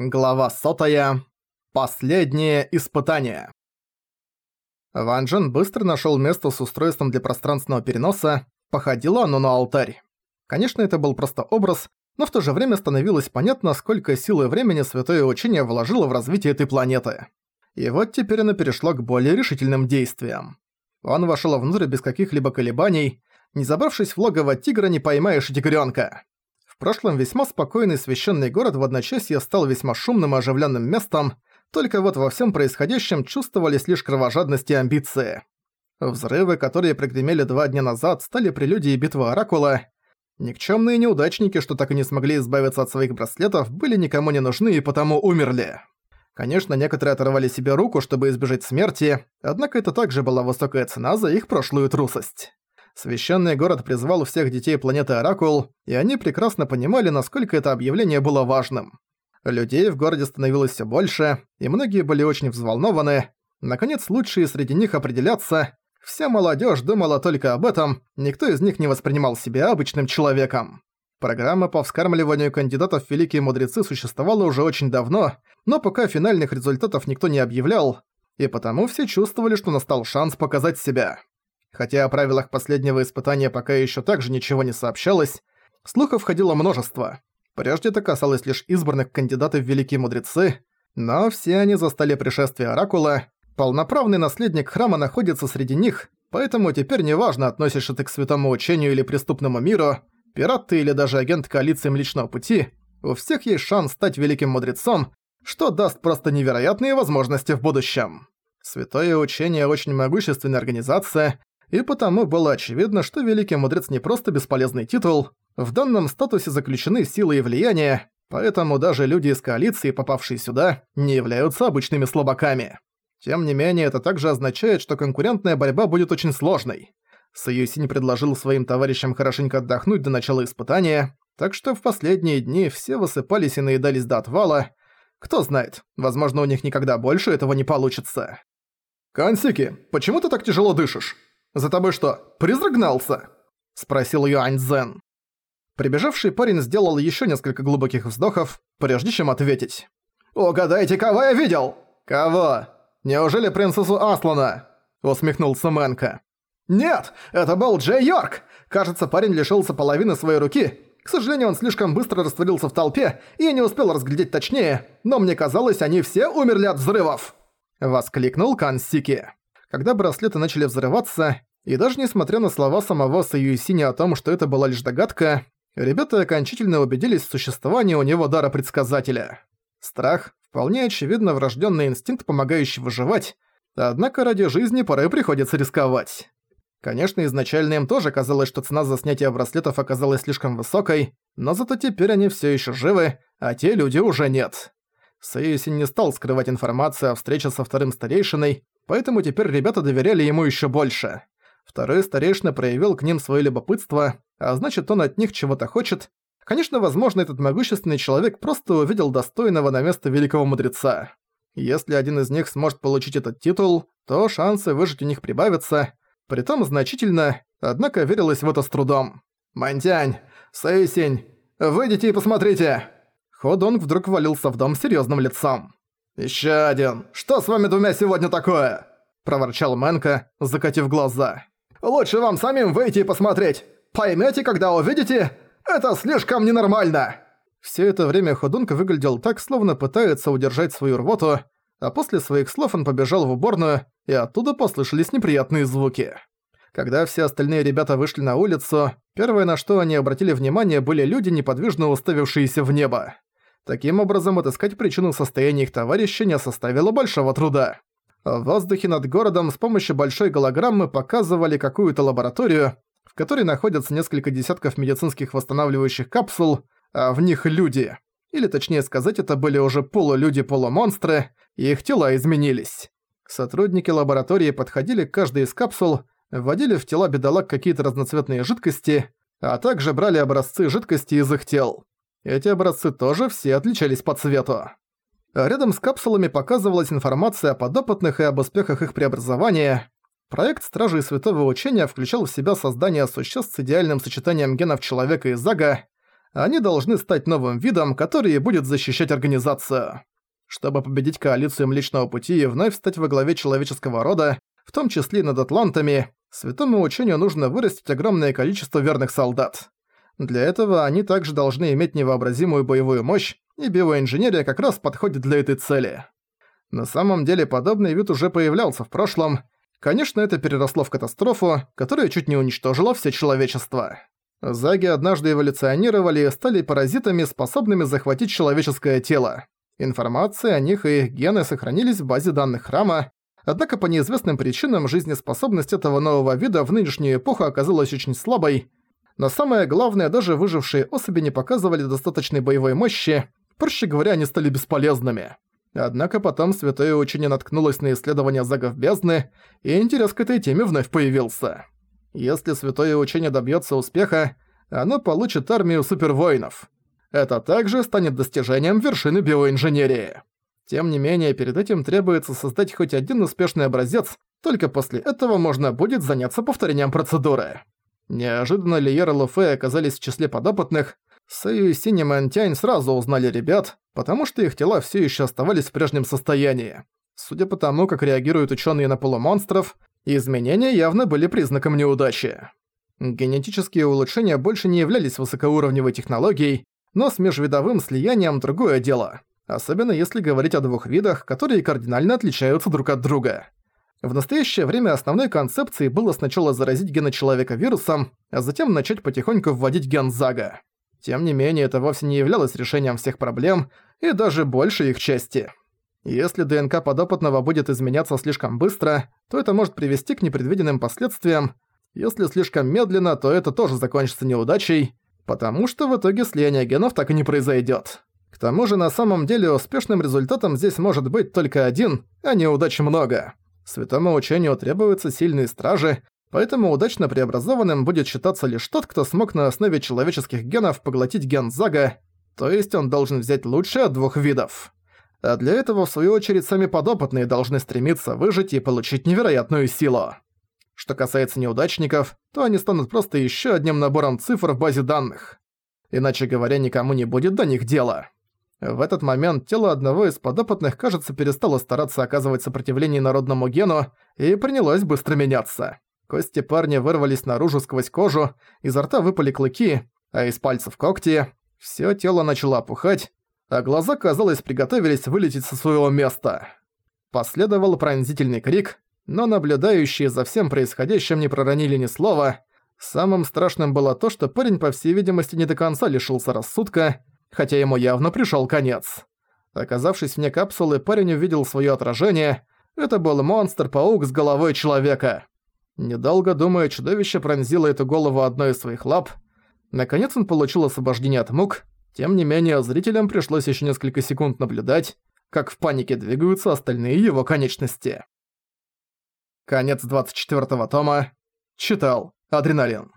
Глава сотая. Последнее испытание. Ван Джен быстро нашёл место с устройством для пространственного переноса, походило оно на алтарь. Конечно, это был просто образ, но в то же время становилось понятно, сколько сил и времени Святое Учение вложило в развитие этой планеты. И вот теперь оно перешло к более решительным действиям. Он вошёл внутрь без каких-либо колебаний, не забравшись в логово тигра не поймаешь и тигрёнка. Прошлом весьма спокойный священный город в одночасье стал весьма шумным и оживленным местом, только вот во всем происходящем чувствовались лишь кровожадность и амбиции. Взрывы, которые прогремели два дня назад, стали прелюдией битвы Оракула. Никчемные неудачники, что так и не смогли избавиться от своих браслетов, были никому не нужны и потому умерли. Конечно, некоторые оторвали себе руку, чтобы избежать смерти, однако это также была высокая цена за их прошлую трусость. Священный город призвал всех детей планеты Оракул, и они прекрасно понимали, насколько это объявление было важным. Людей в городе становилось все больше, и многие были очень взволнованы. Наконец, лучшие среди них определятся. Вся молодежь думала только об этом, никто из них не воспринимал себя обычным человеком. Программа по вскармливанию кандидатов в Великие Мудрецы существовала уже очень давно, но пока финальных результатов никто не объявлял, и потому все чувствовали, что настал шанс показать себя. Хотя о правилах последнего испытания пока еще также ничего не сообщалось, слухов ходило множество. Прежде это касалось лишь избранных кандидатов в Великие Мудрецы, но все они застали пришествие Оракула, полноправный наследник храма находится среди них, поэтому теперь неважно, относишься ты к святому учению или преступному миру, пират ты или даже агент коалиции Млечного Пути, у всех есть шанс стать Великим Мудрецом, что даст просто невероятные возможности в будущем. Святое учение очень могущественная организация, и потому было очевидно, что Великий Мудрец не просто бесполезный титул, в данном статусе заключены силы и влияние, поэтому даже люди из коалиции, попавшие сюда, не являются обычными слабаками. Тем не менее, это также означает, что конкурентная борьба будет очень сложной. Союзинь предложил своим товарищам хорошенько отдохнуть до начала испытания, так что в последние дни все высыпались и наедались до отвала. Кто знает, возможно, у них никогда больше этого не получится. «Кансики, почему ты так тяжело дышишь?» За тобой что, призрак гнался?» – спросил Юань Цзэн. Прибежавший парень сделал еще несколько глубоких вздохов, прежде чем ответить. «Угадайте, кого я видел?» «Кого? Неужели принцессу Аслана?» – усмехнулся Мэнка. «Нет, это был Джей Йорк! Кажется, парень лишился половины своей руки. К сожалению, он слишком быстро растворился в толпе, и я не успел разглядеть точнее, но мне казалось, они все умерли от взрывов!» Воскликнул Кан Сики когда браслеты начали взрываться, и даже несмотря на слова самого Саюисини о том, что это была лишь догадка, ребята окончательно убедились в существовании у него дара предсказателя. Страх – вполне очевидно врожденный инстинкт, помогающий выживать, однако ради жизни порой приходится рисковать. Конечно, изначально им тоже казалось, что цена за снятие браслетов оказалась слишком высокой, но зато теперь они все еще живы, а те люди уже нет. Саюсин не стал скрывать информацию о встрече со вторым старейшиной, поэтому теперь ребята доверяли ему еще больше. Второй старейшина проявил к ним свое любопытство, а значит, он от них чего-то хочет. Конечно, возможно, этот могущественный человек просто увидел достойного на место великого мудреца. Если один из них сможет получить этот титул, то шансы выжить у них прибавятся, притом значительно, однако верилось в это с трудом. «Мантянь! Сэйсень! Выйдите и посмотрите!» Ходонг вдруг валился в дом с серьёзным лицом. «Ещё один! Что с вами двумя сегодня такое?» – проворчал Мэнка, закатив глаза. «Лучше вам самим выйти и посмотреть! Поймёте, когда увидите? Это слишком ненормально!» Всё это время Ходунка выглядел так, словно пытается удержать свою рвоту, а после своих слов он побежал в уборную, и оттуда послышались неприятные звуки. Когда все остальные ребята вышли на улицу, первое, на что они обратили внимание, были люди, неподвижно уставившиеся в небо. Таким образом, отыскать причину состояния их товарища не составило большого труда. В воздухе над городом с помощью большой голограммы показывали какую-то лабораторию, в которой находятся несколько десятков медицинских восстанавливающих капсул, а в них люди. Или точнее сказать, это были уже полулюди-полумонстры, и их тела изменились. Сотрудники лаборатории подходили к каждой из капсул, вводили в тела бедолаг какие-то разноцветные жидкости, а также брали образцы жидкости из их тел. Эти образцы тоже все отличались по цвету. Рядом с капсулами показывалась информация о подопытных и об успехах их преобразования. Проект Стражи Святого Учения включал в себя создание существ с идеальным сочетанием генов человека и зага, Они должны стать новым видом, который будет защищать организацию. Чтобы победить коалицию Млечного Пути и вновь стать во главе человеческого рода, в том числе и над атлантами, святому учению нужно вырастить огромное количество верных солдат. Для этого они также должны иметь невообразимую боевую мощь, и биоинженерия как раз подходит для этой цели. На самом деле подобный вид уже появлялся в прошлом. Конечно, это переросло в катастрофу, которая чуть не уничтожила все человечество. Заги однажды эволюционировали и стали паразитами, способными захватить человеческое тело. Информация о них и их гены сохранились в базе данных храма, однако по неизвестным причинам жизнеспособность этого нового вида в нынешнюю эпоху оказалась очень слабой, но самое главное, даже выжившие особи не показывали достаточной боевой мощи, проще говоря, они стали бесполезными. Однако потом Святое Учение наткнулось на исследования загов бездны, и интерес к этой теме вновь появился. Если Святое Учение добьется успеха, оно получит армию супервоинов. Это также станет достижением вершины биоинженерии. Тем не менее, перед этим требуется создать хоть один успешный образец, только после этого можно будет заняться повторением процедуры. Неожиданно Лиер и Луфей оказались в числе подопытных. Сэю и Синь Мэнтянь сразу узнали ребят, потому что их тела все еще оставались в прежнем состоянии. Судя по тому, как реагируют ученые на полумонстров, изменения явно были признаком неудачи. Генетические улучшения больше не являлись высокоуровневой технологией, но с межвидовым слиянием другое дело, особенно если говорить о двух видах, которые кардинально отличаются друг от друга. В настоящее время основной концепцией было сначала заразить гены человека вирусом, а затем начать потихоньку вводить ген Зага. Тем не менее, это вовсе не являлось решением всех проблем и даже большей их части. Если ДНК подопытного будет изменяться слишком быстро, то это может привести к непредвиденным последствиям. Если слишком медленно, то это тоже закончится неудачей, потому что в итоге слияние генов так и не произойдет. К тому же на самом деле успешным результатом здесь может быть только один, а неудач много. Святому учению требуются сильные стражи, поэтому удачно преобразованным будет считаться лишь тот, кто смог на основе человеческих генов поглотить ген Зага, то есть он должен взять лучшее от двух видов. А для этого, в свою очередь, сами подопытные должны стремиться выжить и получить невероятную силу. Что касается неудачников, то они станут просто еще одним набором цифр в базе данных. Иначе говоря, никому не будет до них дела. В этот момент тело одного из подопытных, кажется, перестало стараться оказывать сопротивление народному гену и принялось быстро меняться. Кости парня вырвались наружу сквозь кожу, изо рта выпали клыки, а из пальцев когти. Всё тело начало опухать, а глаза, казалось, приготовились вылететь со своего места. Последовал пронзительный крик, но наблюдающие за всем происходящим не проронили ни слова. Самым страшным было то, что парень, по всей видимости, не до конца лишился рассудка, хотя ему явно пришёл конец. Оказавшись вне капсулы, парень увидел своё отражение. Это был монстр-паук с головой человека. Недолго думая, чудовище пронзило эту голову одной из своих лап. Наконец он получил освобождение от мук. Тем не менее, зрителям пришлось ещё несколько секунд наблюдать, как в панике двигаются остальные его конечности. Конец 24 тома. Читал. Адреналин.